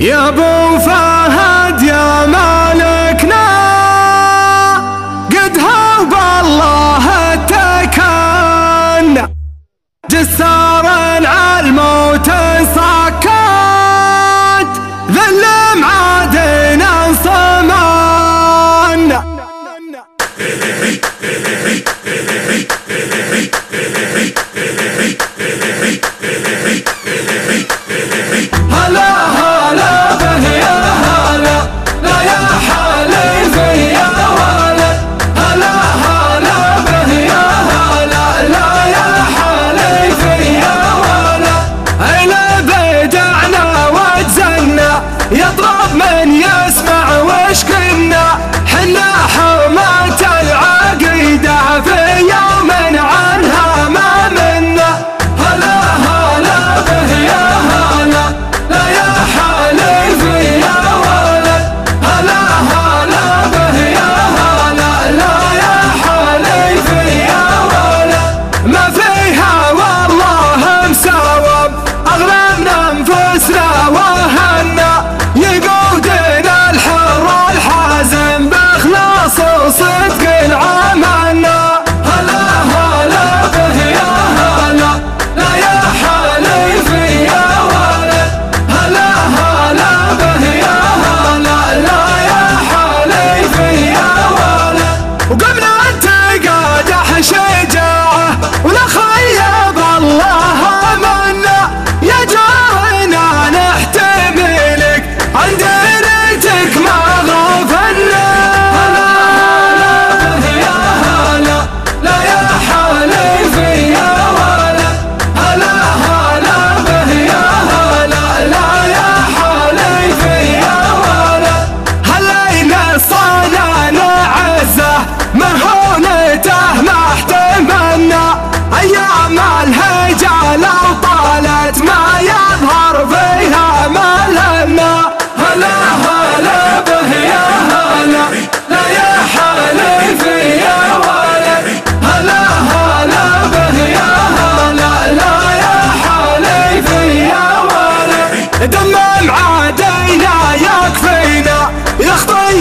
يا أبو فهد يا مالكنا قد هاب الله التكن جسار على الموت سكت ذل معادنا صمان Hey!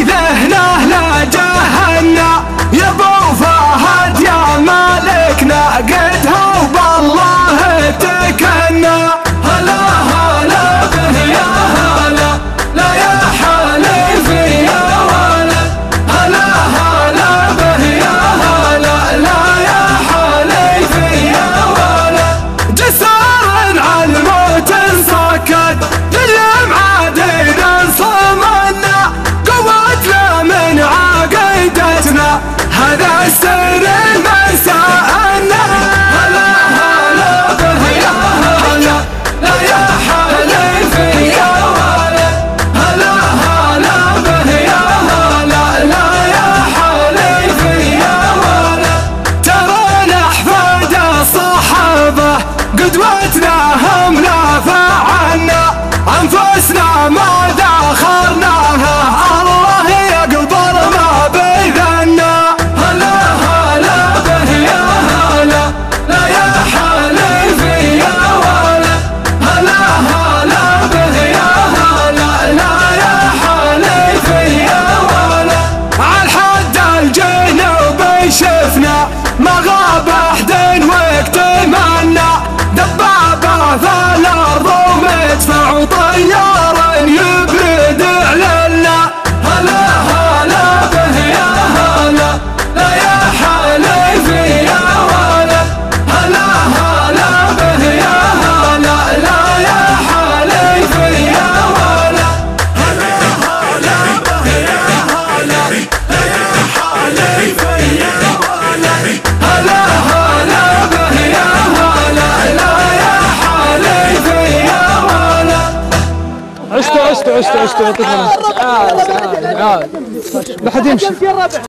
ذهنه لا جهنا يا أبو فهد يا مالك ناقل قدوتنا همنا عشتوا عشتوا عشتوا يعطيكم العافيه عاد يمشي.